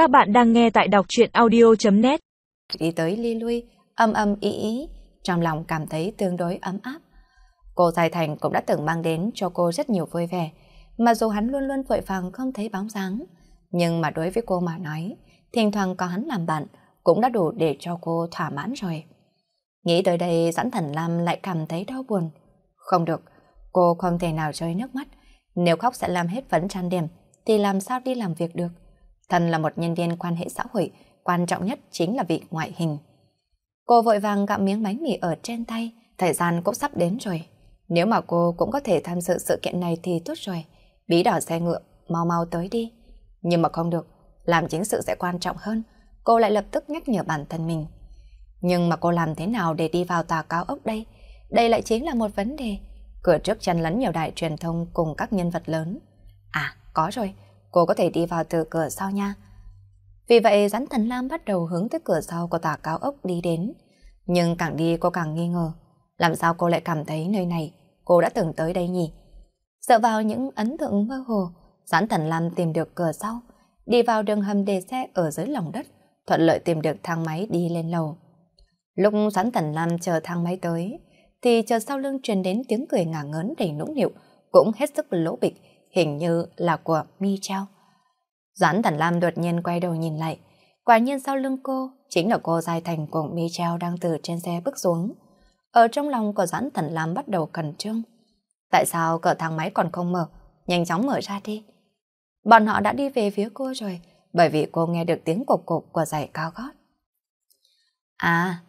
Các bạn đang nghe tại đọc truyện audio.net Đi tới ly lui, âm âm ý ý, trong lòng cảm thấy tương đối ấm áp. Cô tài Thành cũng đã từng mang đến cho cô rất nhiều vui vẻ, mà dù hắn luôn luôn vội vàng không thấy bóng dáng. Nhưng mà đối với cô mà nói, thỉnh thoảng có hắn làm bạn cũng đã đủ để cho cô thỏa mãn rồi. Nghĩ tới đây dẫn thần Lam lại cảm thấy đau buồn. Không được, cô không thể nào rơi nước mắt. Nếu khóc sẽ làm hết phấn trang điểm, thì làm sao đi làm việc được. Thần là một nhân viên quan hệ xã hội, quan trọng nhất chính là vị ngoại hình. Cô vội vàng gặm miếng bánh mì ở trên tay, thời gian cũng sắp đến rồi. Nếu mà cô cũng có thể tham dự sự kiện này thì tốt rồi. Bí đỏ xe ngựa, mau mau tới đi. Nhưng mà không được, làm chính sự sẽ quan trọng hơn. Cô lại lập tức nhắc nhở bản thân mình. Nhưng mà cô làm thế nào để đi vào tòa cao ốc đây? Đây lại chính là một vấn đề. Cửa trước chân lẫn nhiều đại truyền thông cùng các nhân vật lớn. À, có rồi, cô có thể đi vào từ cửa sau nha. Vì vậy rắn thần lam bắt đầu hướng tới cửa sau của tòa cao ốc đi đến. Nhưng càng đi cô càng nghi ngờ. Làm sao cô lại cảm thấy nơi này cô đã từng tới đây nhỉ? Sợ vào những ấn tượng mơ hồ, rắn thần lam tìm được cửa sau, đi vào đường hầm để xe ở dưới lòng đất, thuận lợi tìm được thang máy đi lên lầu. Lúc rắn thần lam chờ thang máy tới, thì chờ sau lưng truyền đến tiếng cười ngả ngớn đầy nũng nịu, cũng hết sức lỗ bịch, hình như là của Mi Trao. Doãn Thần Lam đột nhiên quay đầu nhìn lại, quả nhiên sau lưng cô chính là cô Giai Thành cùng Mi Trao đang từ trên xe bước xuống. Ở trong lòng của Doãn Thần Lam bắt đầu cẩn trương. Tại sao cửa thang máy còn không mở? Nhanh chóng mở ra đi. Bọn họ đã đi về phía cô rồi, bởi vì cô nghe được tiếng cục cục của giày cao gót. À,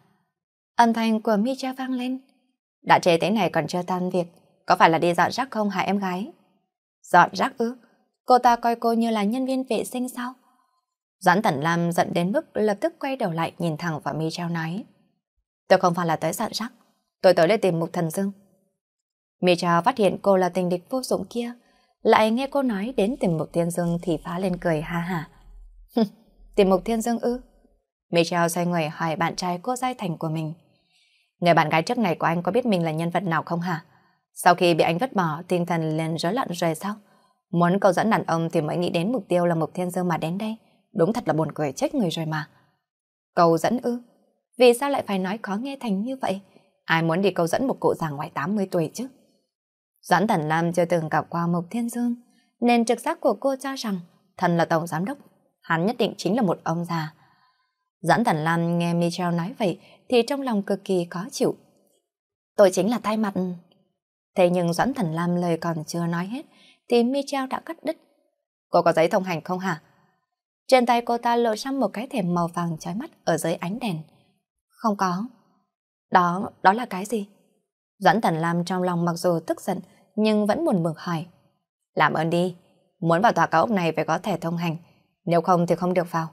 âm thanh của Mi vang lên. Đã trễ thế này còn chưa tan việc, có phải là đi dọn rác không hả em gái? Dọn rác ư? Cô ta coi cô như là nhân viên vệ sinh sao? Doãn Tần Lam giận đến mức lập tức quay đầu lại nhìn thẳng vào mi trao nói. Tôi không phải là tới dọn rác, tôi tới để tìm Mục Thần Dương. Mi trao phát hiện cô là tình địch vô dụng kia, lại nghe cô nói đến tìm Mục Thiên Dương thì phá lên cười ha ha. tìm Mục Thiên Dương ư? Mi trao xoay người hỏi bạn trai cô Giai Thành của mình. Người bạn gái trước này của anh có biết mình là nhân vật nào không hả? Sau khi bị anh vứt bỏ, tinh thần lên rối loạn rồi sao? Muốn câu dẫn đàn ông thì mới nghĩ đến mục tiêu là Mục Thiên Dương mà đến đây. Đúng thật là buồn cười chết người rồi mà. Câu dẫn ư? Vì sao lại phải nói khó nghe thành như vậy? Ai muốn đi câu dẫn một cụ già ngoài 80 tuổi chứ? Doãn Thần Lam chưa từng gặp qua Mục Thiên Dương, nên trực giác của cô cho rằng thần là tổng giám đốc, hắn nhất định chính là một ông già. Doãn Thần Lam nghe Michelle nói vậy thì trong lòng cực kỳ khó chịu. Tôi chính là thay mặt. Thế nhưng Doãn Thần Lam lời còn chưa nói hết thì Michelle đã cắt đứt. Cô có giấy thông hành không hả? Trên tay cô ta lộ ra một cái thẻ màu vàng chói mắt ở dưới ánh đèn. Không có. Đó, đó là cái gì? Doãn Thần Lam trong lòng mặc dù tức giận nhưng vẫn buồn bực hỏi. Làm ơn đi, muốn vào tòa cao ốc này phải có thẻ thông hành, nếu không thì không được vào.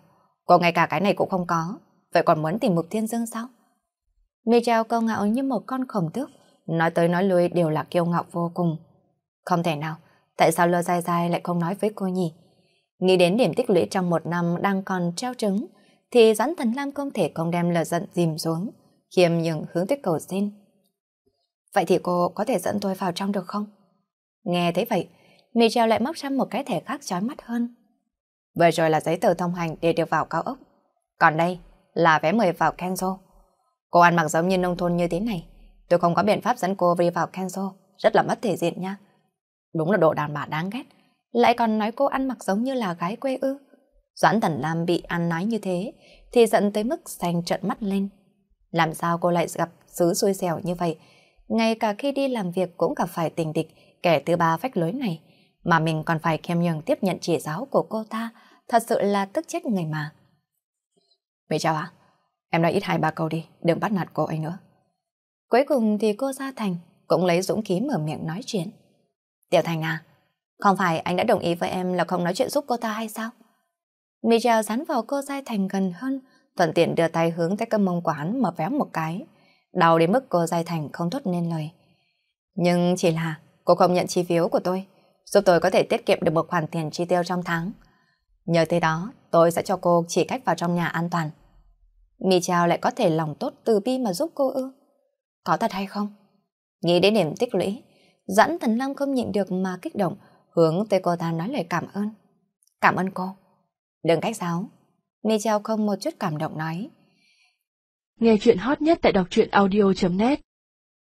Cô ngay cả cái này cũng không có, vậy còn muốn tìm Mục Thiên Dương sao? Michelle câu ngạo như một con khổng tước, nói tới nói lui đều là kiêu ngạo vô cùng. Không thể nào, tại sao Lơ Dài Dài lại không nói với cô nhỉ? Nghĩ đến điểm tích lũy trong một năm đang còn treo trứng, thì Doãn Thần Lam không thể không đem lờ giận dìm xuống, khiêm nhường hướng tới cầu xin. Vậy thì cô có thể dẫn tôi vào trong được không? Nghe thấy vậy, Michelle lại móc ra một cái thẻ khác chói mắt hơn. Vừa rồi là giấy tờ thông hành để được vào cao ốc. Còn đây là vé mời vào Kenzo. Cô ăn mặc giống như nông thôn như thế này. Tôi không có biện pháp dẫn cô đi vào Kenzo. Rất là mất thể diện nha. Đúng là độ đàn bà đáng ghét. Lại còn nói cô ăn mặc giống như là gái quê ư. Doãn Tần Lam bị ăn nói như thế thì giận tới mức xanh trợn mắt lên. Làm sao cô lại gặp sứ xui xẻo như vậy? Ngay cả khi đi làm việc cũng gặp phải tình địch kẻ thứ ba vách lối này. Mà mình còn phải khiêm nhường tiếp nhận chỉ giáo của cô ta. Thật sự là tức chết người mà. Mỹ chào ạ. Em nói ít hai ba câu đi, đừng bắt nạt cô ấy nữa. Cuối cùng thì cô Gia Thành cũng lấy dũng khí mở miệng nói chuyện. Tiểu Thành à, không phải anh đã đồng ý với em là không nói chuyện giúp cô ta hay sao? Michelle dán vào cô Gia Thành gần hơn, thuận tiện đưa tay hướng tới cơm mông quán mà véo một cái. Đau đến mức cô Gia Thành không thốt nên lời. Nhưng chỉ là cô không nhận chi phiếu của tôi, giúp tôi có thể tiết kiệm được một khoản tiền chi tiêu trong tháng. Nhờ thế đó, tôi sẽ cho cô chỉ cách vào trong nhà an toàn. Michelle lại có thể lòng tốt từ bi mà giúp cô ư? Có thật hay không? Nghĩ đến điểm tích lũy, dẫn thần long không nhịn được mà kích động, hướng tới cô ta nói lời cảm ơn. Cảm ơn cô. Đừng cách giáo, Michelle không một chút cảm động nói. Nghe chuyện hot nhất tại đọc truyện audio.net